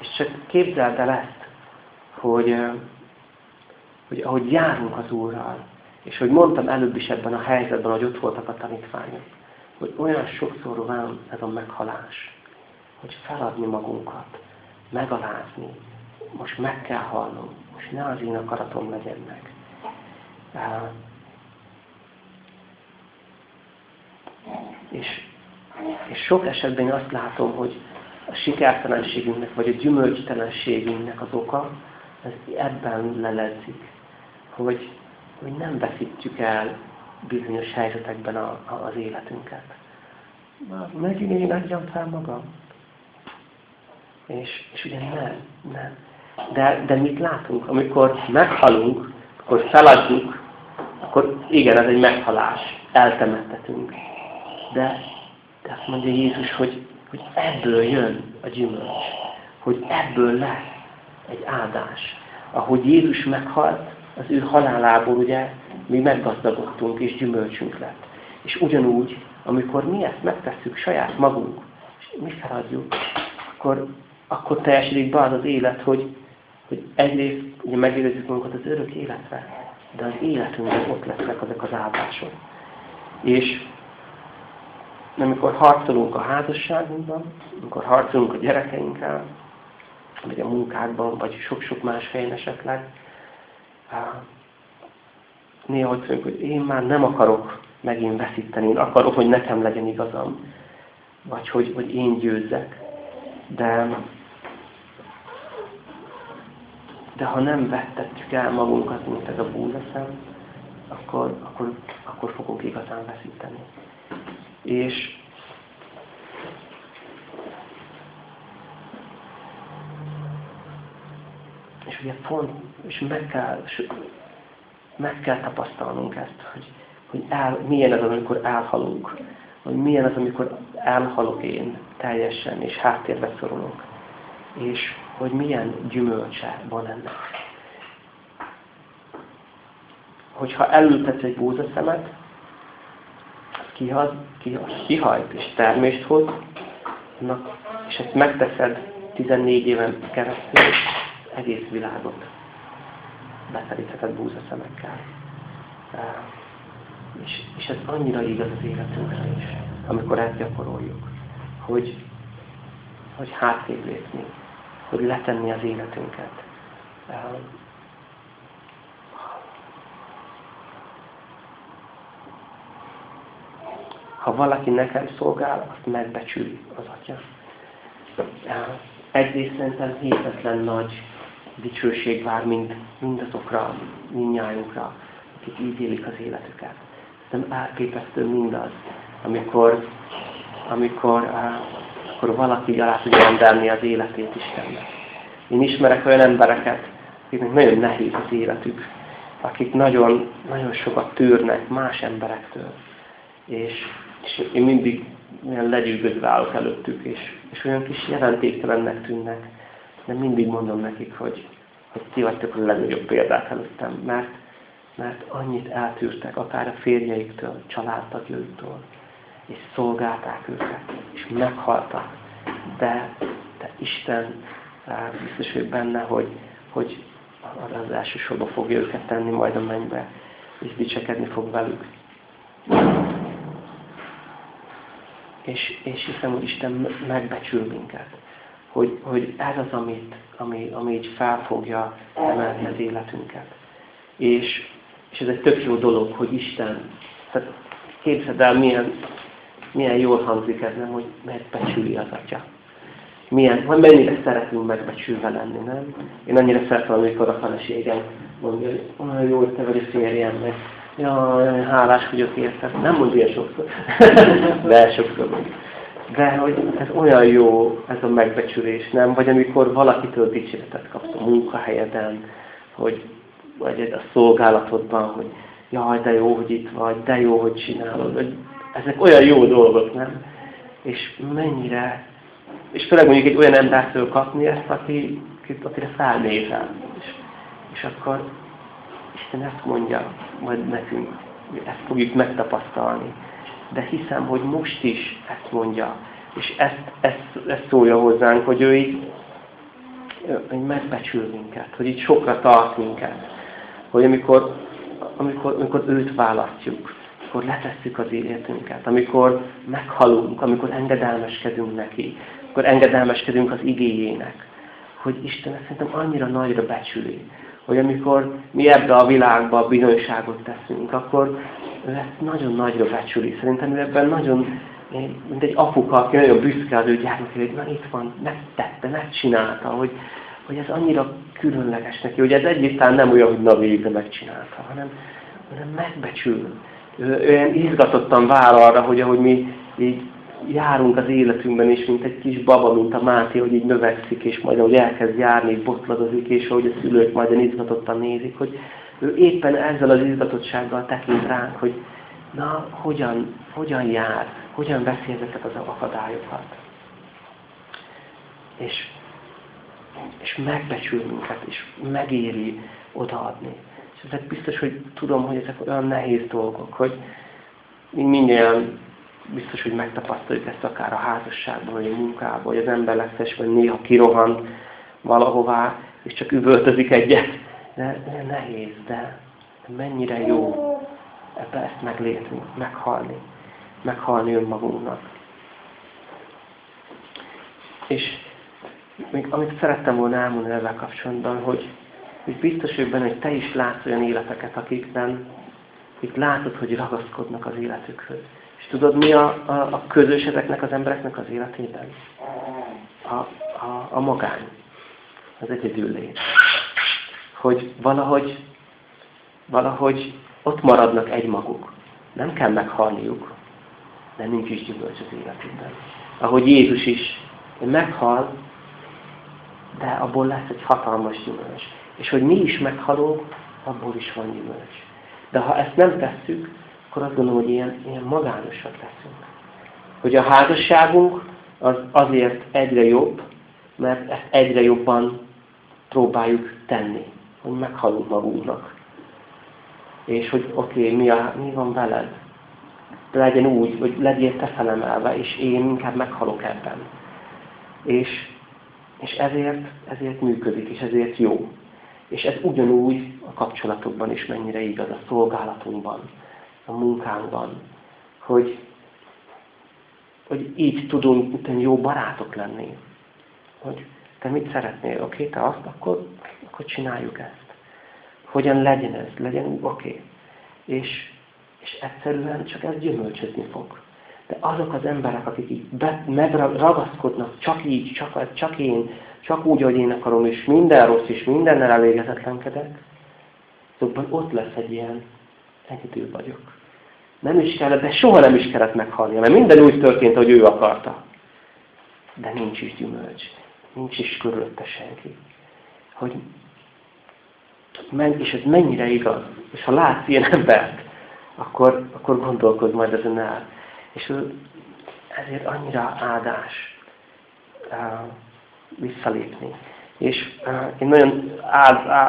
És csak képzeld el ezt, hogy, hogy ahogy járunk az Úrral, és hogy mondtam előbb is ebben a helyzetben, hogy ott voltak a tanítványok, hogy olyan sokszor van ez a meghalás, hogy feladni magunkat, megalázni, most meg kell halnom, most ne az én akaratom legyen meg. És, és sok esetben azt látom, hogy a sikertelenségünknek, vagy a gyümölcstelenségünknek az oka, ez ebben leledzik, hogy, hogy nem veszítjük el bizonyos helyzetekben a, a, az életünket. Megint én adjam fel magam. És, és ugye nem, nem. De, de mit látunk? Amikor meghalunk, akkor feladjuk, akkor igen, ez egy meghalás, eltemettetünk. De, de azt mondja Jézus, hogy, hogy ebből jön a gyümölcs, hogy ebből lesz egy áldás. Ahogy Jézus meghalt, az ő halálából ugye mi meggazdagodtunk és gyümölcsünk lett. És ugyanúgy, amikor mi ezt megtesszük saját magunk, és mi feladjuk, akkor, akkor teljesedik be az az élet, hogy hogy egyrészt ugye megérezzük magunkat az örök életre, de az életünkben ott lesznek ezek az áldások. És amikor harcolunk a házasságunkban, amikor harcolunk a gyerekeinkkel, vagy a munkákban, vagy sok-sok más helyen esetleg, néha hogy mondjuk, hogy én már nem akarok megint veszíteni, én akarom, hogy nekem legyen igazam, vagy hogy, hogy én győzzek. De de ha nem vettetjük el magunkat, mint ez a búzaszem, akkor, akkor, akkor fogunk igazán veszíteni. És ugye pont, és meg kell, meg kell tapasztalnunk ezt, hogy, hogy el, milyen az, amikor elhalunk, hogy milyen az, amikor elhalok én teljesen, és háttérbe szorulok, és hogy milyen gyümölcse van ennek. Hogyha elültetsz egy búzaszemet, kihaz, kihaz, kihajt és termést hoz, és ezt megteszed 14 éven keresztül, egész világot beterítheted búzaszemekkel. És, és ez annyira igaz az életünkre is, amikor ezt gyakoroljuk, hogy, hogy hátrébb lépni, hogy letenni az életünket. Ha valaki nekem szolgál, azt megbecsüli az Atya. Egyrészt szerintem hihetetlen nagy dicsőség vár mind, mindazokra, mindnyájunkra, akik így élik az életüket. Nem elképesztő mindaz, amikor, amikor, amikor valaki alá tudja rendelni az életét Istennek. Én ismerek olyan embereket, akiknek nagyon nehéz az életük, akik nagyon, nagyon sokat tűrnek más emberektől. És, és én mindig olyan legyűgözve állok előttük, és, és olyan kis jelentéktelennek tűnnek. De mindig mondom nekik, hogy, hogy ti vagytok a legnagyobb példák előttem, mert, mert annyit eltűrtek, akár a férjeiktől, családtagjaiktól, és szolgálták őket, és meghaltak. De, de Isten biztos hogy benne, hogy, hogy az elsősorban fogja őket tenni majd a mennybe, és dicsekedni fog velük. És, és hiszem, hogy Isten megbecsül minket. Hogy, hogy ez az, amit, ami, ami így fel emelni az életünket. És, és ez egy tök jó dolog, hogy Isten, tehát képzeld el, milyen, milyen jól hangzik ez, nem, hogy megbecsüli az Atya. Milyen, hogy mennyire szeretünk megbecsülve lenni, nem? Én annyira szeretem, amikor a feleségem mondja, hogy olyan jó, hogy te vagy a férjem, meg ja, hálás vagyok érted. Nem mond ilyen sokszor. De sokszor mond. De hogy ez olyan jó, ez a megbecsülés, nem? Vagy amikor valakitől dicséretet kapsz a munkahelyeden, hogy, vagy a szolgálatodban, hogy jaj, de jó, hogy itt vagy, de jó, hogy csinálod. Hogy ezek olyan jó dolgok, nem? És mennyire, és főleg mondjuk egy olyan embertől kapni ezt, aki, akire felnézel. És, és akkor Isten ezt mondja majd nekünk, ezt fogjuk megtapasztalni. De hiszem, hogy most is ezt mondja, és ezt, ezt, ezt szólja hozzánk, hogy ő így hogy megbecsül minket, hogy így sokra tart minket. Hogy amikor, amikor, amikor őt választjuk, akkor letesszük az életünket, amikor meghalunk, amikor engedelmeskedünk neki, akkor engedelmeskedünk az igényének, hogy Isten ezt szerintem annyira nagyra becsüli, hogy amikor mi ebbe a világba bizonyságot teszünk, akkor ő ezt nagyon nagyra becsüli. Szerintem ő ebben nagyon, mint egy apuka, aki nagyon büszke az ő gyermekére, hogy na itt van, megtette, megcsinálta, hogy, hogy ez annyira különleges neki, hogy ez egyáltalán nem olyan, hogy na végre megcsinálta, hanem, hanem megbecsül. Olyan izgatottan vár arra, hogy ahogy mi így járunk az életünkben is, mint egy kis baba, mint a Máté, hogy így növekszik, és majd ahogy elkezd járni, botladozik, és ahogy a szülők majd izgatottan nézik, hogy ő éppen ezzel az izgatottsággal tekint ránk, hogy na, hogyan, hogyan jár, hogyan veszi ezeket az akadályokat. És, és megbecsül minket, és megéri odaadni. Ezek biztos, hogy tudom, hogy ezek olyan nehéz dolgok, hogy mindjárt biztos, hogy megtapasztaljuk ezt akár a házasságban, vagy a munkában, vagy az ember legszesben néha kirohan valahová, és csak üvöltözik egyet. De, de nehéz, de, de mennyire jó ebbe ezt meglépni, meghalni, meghalni önmagunknak. És még amit szerettem volna elmondani ezzel kapcsolatban, hogy, hogy biztos hogy benne, hogy te is látsz olyan életeket, akikben, akik látod, hogy ragaszkodnak az életükhöz és tudod, mi a, a, a közös ezeknek az embereknek az életében? A, a, a magány, az egyedüllét. Hogy valahogy, valahogy ott maradnak egymaguk. Nem kell meghalniuk, de nincs is gyümölcs az életükben. Ahogy Jézus is meghal, de abból lesz egy hatalmas gyümölcs. És hogy mi is meghalunk, abból is van gyümölcs. De ha ezt nem tesszük, akkor azt gondolom, hogy ilyen, ilyen magányosak leszünk. Hogy a házasságunk az azért egyre jobb, mert ezt egyre jobban próbáljuk tenni, hogy meghalunk magunknak. És hogy oké, okay, mi, mi van veled? Legyen úgy, hogy legyél te felemelve, és én inkább meghalok ebben. És, és ezért, ezért működik, és ezért jó. És ez ugyanúgy a kapcsolatokban is mennyire igaz, a szolgálatunkban, a munkánkban, hogy, hogy így tudunk jó barátok lenni. Hogy te mit szeretnél? Oké, okay, te azt, akkor, akkor csináljuk ezt. Hogyan legyen ez? Legyen oké. Okay. És, és egyszerűen csak ez gyümölcsözni fog. De azok az emberek, akik így be, megragaszkodnak, csak így, csak, csak én, csak úgy, hogy én akarom, és minden rossz, és mindennel elégezetlenkedek, azokban ott lesz egy ilyen egyedül vagyok. Nem is kellett, de soha nem is kellett meghalnia, mert minden úgy történt, hogy ő akarta. De nincs is gyümölcs. Nincs is körülötte senki. Hogy és ez mennyire igaz. És ha látsz ilyen embert, akkor, akkor gondolkodj majd ezen el. És ezért annyira áldás visszalépni. És én nagyon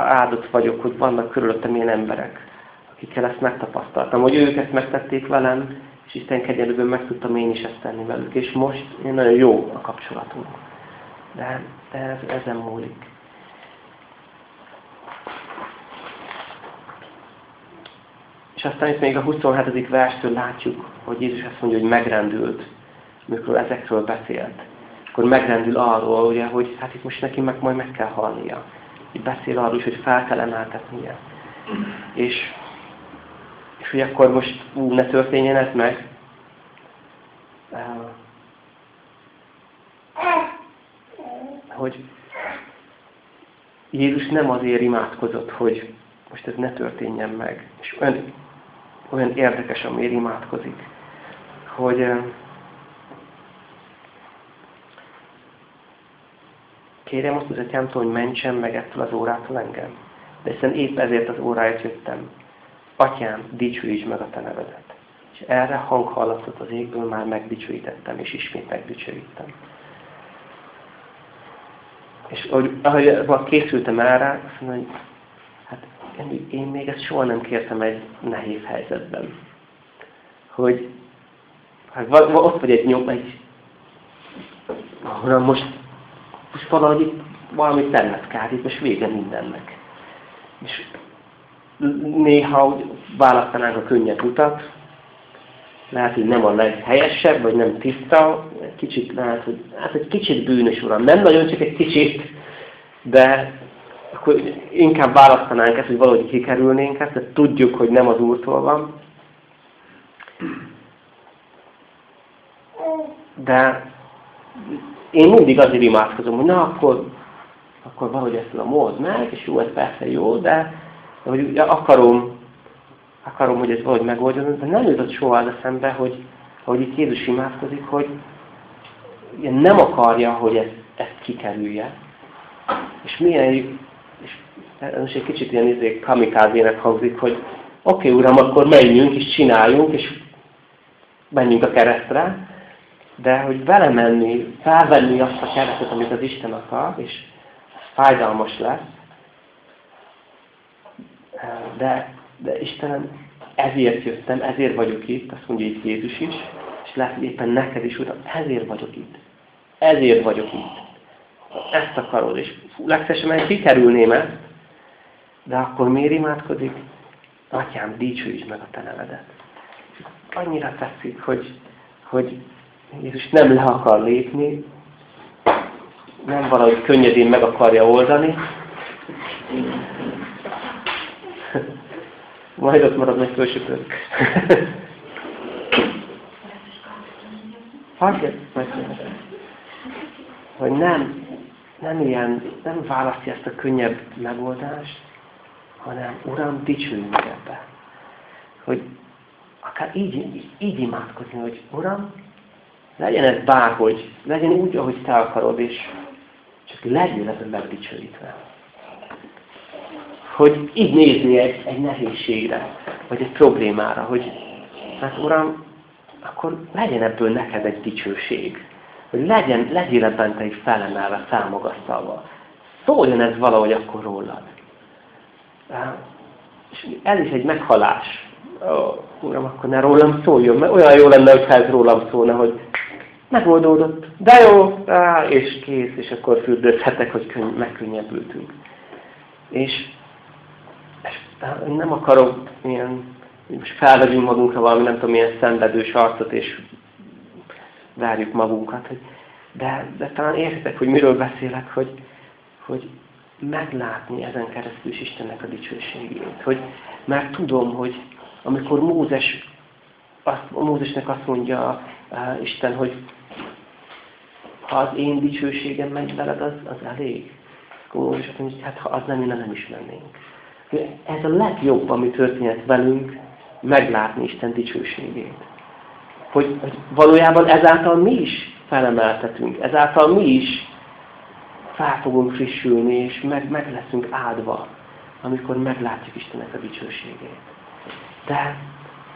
áldott vagyok, hogy vannak körülöttem ilyen emberek, akikkel ezt megtapasztaltam, hogy ők ezt megtették velem, és Isten kegyelőből meg tudtam én is ezt tenni velük. És most én nagyon jó a kapcsolatunk. De, de ez ezen múlik. És aztán itt még a 27. verstől látjuk, hogy Jézus azt mondja, hogy megrendült, mikor ezekről beszélt. Akkor megrendül arról, ugye, hogy hát itt most neki meg majd meg kell halnia. Itt beszél arról is, hogy fel kell emeltetnie. És, és hogy akkor most ú, ne történjen ez meg. Hogy Jézus nem azért imádkozott, hogy most ez ne történjen meg. És olyan olyan érdekes, amiért imádkozik, hogy kérjem azt az atyámtól, hogy mentsen meg ettől az órától engem. De hiszen épp ezért az óráért jöttem. Atyám, dicsőíts meg a te nevedet. És erre hang hallatszott az égből, már megdicsőítettem, és ismét megdicsőítem. És ahogy, ahogy készültem erre, azt mondom, hogy én, én még ezt soha nem kértem egy nehéz helyzetben. Hogy hát ott vagy egy nyom, egy ahol most, most valahogy itt valamit kell, itt most vége mindennek. És néha úgy választanánk a könnyebb utat, lehet, hogy nem a leghelyesebb, vagy nem tiszta, kicsit lehet, hogy hát egy kicsit bűnös uram. Nem nagyon, csak egy kicsit, de akkor inkább választanánk ezt, hogy valahogy kikerülnénk ezt, de tudjuk, hogy nem az Úrtól van. De én mindig azért imádkozom, hogy na akkor, akkor valahogy ezt tudom, old meg, és jó, ez persze jó, de, de hogy akarom, akarom, hogy ez valahogy megoldjon, de nem jutott soha az eszembe, hogy ahogy itt Jézus imádkozik, hogy nem akarja, hogy ezt, ezt kikerülje. És milyen most egy kicsit ilyen izé, kamikázének hangzik, hogy oké, okay, Uram, akkor menjünk és csináljunk, és menjünk a keresztre, de hogy vele menni, felvenni azt a keresztet, amit az Isten akar, és fájdalmas lesz, de, de Istenem, ezért jöttem, ezért vagyok itt, azt mondja itt Jézus is, és lehet, hogy éppen neked is, Uram, ezért vagyok itt. Ezért vagyok itt. Ezt akarod, és legszesebben kikerülném ezt, de akkor miért imádkozik? Atyám, dicsőítsd meg a te nevedet. Annyira tetszik, hogy, hogy Jézus nem le akar lépni, nem valahogy könnyedén meg akarja oldani. Majd ott marad meg fölsöpörök. Hagyj, hogy nem, nem ilyen, nem választja ezt a könnyebb megoldást, hanem Uram, dicsülj meg ebbe. Hogy akár így, így imádkozni, hogy Uram, legyen ez bárhogy, legyen úgy, ahogy Te akarod, és csak legyél ebben megdicsőítve. hogy így nézni egy, egy nehézségre, vagy egy problémára, hogy hát Uram, akkor legyen ebből neked egy dicsőség. Hogy legyen, legyél ebben te egy felemelve, felmagasztalva. Szóljon ez valahogy akkor rólad. És ez is egy meghalás. Ó, uram, akkor ne rólam szóljon, mert olyan jó lenne, hogyha ez rólam szólna, hogy megoldódott, de jó, á, és kész, és akkor fürdőzhetek, hogy könny megkönnyebbültünk. És, és nem akarok ilyen, most felvegyünk magunkra valami, nem tudom, milyen szenvedős arcot, és várjuk magunkat, hogy de, de talán értitek, hogy miről beszélek, hogy, hogy meglátni ezen keresztül is Istennek a dicsőségét. Hogy már tudom, hogy amikor Mózes, azt, Mózesnek azt mondja uh, Isten, hogy ha az én dicsőségem megy veled, az, az elég. Akkor Mózes azt mondja, hát ha az nem, innen nem is mennénk. Ez a legjobb, ami történhet velünk, meglátni Isten dicsőségét. Hogy, hogy valójában ezáltal mi is felemeltetünk, ezáltal mi is fel fogunk frissülni, és meg, meg leszünk áldva, amikor meglátjuk Istennek a dicsőségét. De,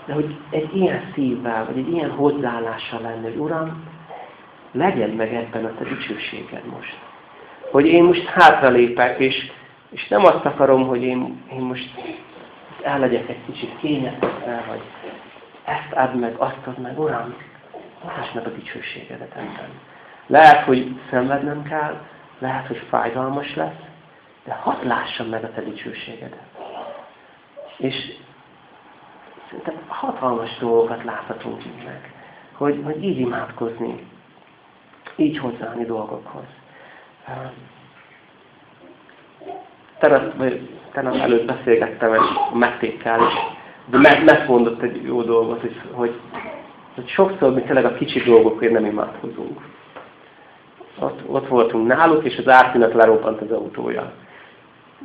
de hogy egy ilyen szívvel, vagy egy ilyen hozzáállással lenni, hogy Uram, legyen meg ebben a te dicsőséged most. Hogy én most hátralépek, és, és nem azt akarom, hogy én, én most el legyek egy kicsit kényelmetlen, vagy ezt add meg, azt add meg, Uram, láss meg a dicsőségedet ebben. Lehet, hogy szenvednem kell, lehet, hogy fájdalmas lesz, de hadd lássam meg a te dicsőségedet. És szerintem hatalmas dolgokat láthatunk így meg. Hogy, hogy így imádkozni, így hozzáállni dolgokhoz. Tegnap előtt beszélgettem egy mettékkel, és de megmondott egy jó dolgot, hogy, hogy, hogy sokszor mi tényleg a kicsi dolgokért nem imádkozunk. Ott, ott voltunk náluk, és az árpinak lerobbant az autója.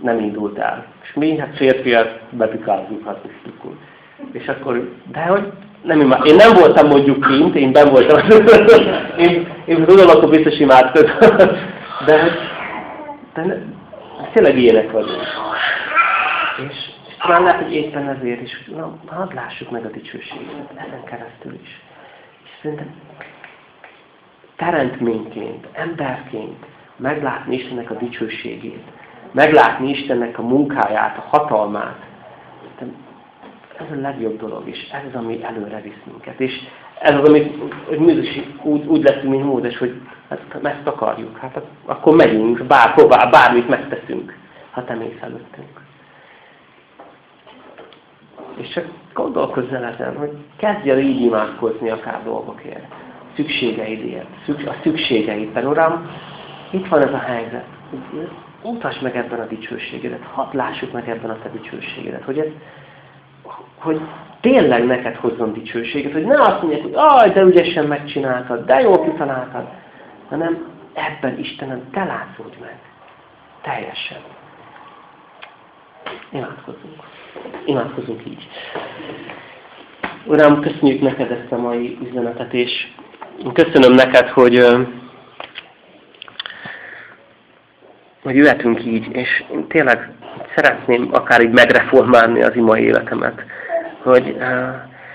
Nem indult el. És mi, hát férfiak, bepikázunk, hát És akkor, de hogy nem imád. Én nem voltam mondjuk kint, én ben voltam. én, én tudom, akkor biztos imádkozom. De, de tényleg ilyenek vagyunk. És, és talán lehet, hogy éppen ezért is, na, hadd lássuk meg a dicsőséget, ezen keresztül is. És szerintem teremtményként, emberként meglátni Istennek a dicsőségét, meglátni Istennek a munkáját, a hatalmát, ez a legjobb dolog, és ez az, ami előre visz minket. És ez az, amit hogy mi is úgy, úgy leszünk, mint Mózes, hogy hát, ezt akarjuk. Hát akkor megyünk bárhová, bármit megteszünk, ha te mész előttünk. És csak gondolkozz el ezen, hogy kezdj el így imádkozni akár dolgokért szükségeidért, a szükségeidben. Uram, itt van ez a helyzet. Mutasd meg ebben a dicsőségedet, hadd lássuk meg ebben a te dicsőségedet, hogy, ez, hogy tényleg neked hozzon dicsőséget, hogy ne azt mondják, hogy aj, de ügyesen megcsináltad, de jól kitaláltad, hanem ebben Istenem, te látszódj meg. Teljesen. Imádkozunk. Imádkozunk így. Uram, köszönjük neked ezt a mai üzenetet, és Köszönöm neked, hogy, hogy jöhetünk így, és én tényleg szeretném akár így megreformálni az ima életemet, hogy,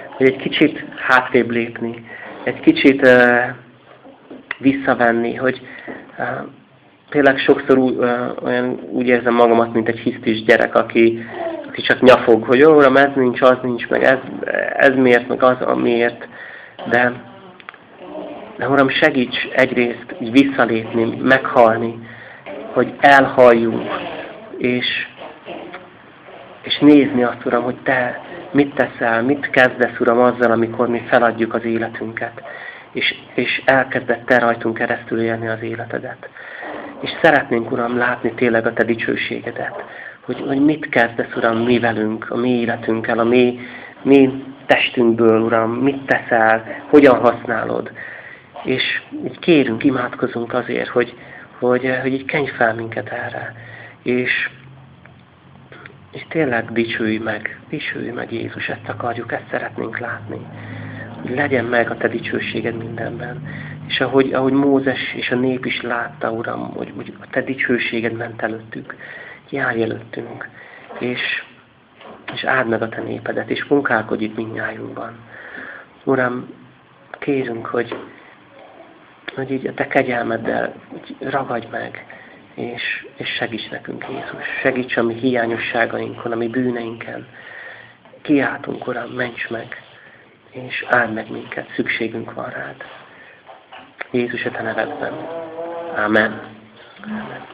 hogy egy kicsit hátrébb lépni, egy kicsit visszavenni, hogy tényleg sokszor úgy, olyan, úgy érzem magamat, mint egy hisztis gyerek, aki, aki csak nyafog, hogy jó, uram, ez nincs, az nincs, meg ez, ez miért, meg az, amiért, de de Uram, segíts egyrészt így visszalépni, meghalni, hogy elhalljunk, és, és nézni azt, Uram, hogy Te mit teszel, mit kezdesz, Uram, azzal, amikor mi feladjuk az életünket, és, és elkezdett Te rajtunk keresztül élni az életedet. És szeretnénk, Uram, látni tényleg a Te dicsőségedet, hogy, hogy mit kezdesz, Uram, mi velünk, a mi életünkkel, a mi, mi testünkből, Uram, mit teszel, hogyan használod, és így kérünk, imádkozunk azért, hogy, hogy, hogy így kenj fel minket erre. És, és tényleg dicsőj meg, dicsőj meg Jézus, ezt akarjuk, ezt szeretnénk látni. Hogy legyen meg a Te dicsőséged mindenben. És ahogy, ahogy Mózes és a nép is látta, Uram, hogy, hogy a Te dicsőséged ment előttük, járj előttünk. és, és áld meg a Te népedet, és munkálkodj itt mindnyájunkban. Uram, kérünk, hogy, hogy így a Te kegyelmeddel ragadj meg, és, és segíts nekünk, Jézus. Segíts a mi hiányosságainkon, a mi bűneinken. Kiáltunk, Uram, ments meg, és áld meg minket, szükségünk van rád. Jézus a Te nevedben. Amen. Amen.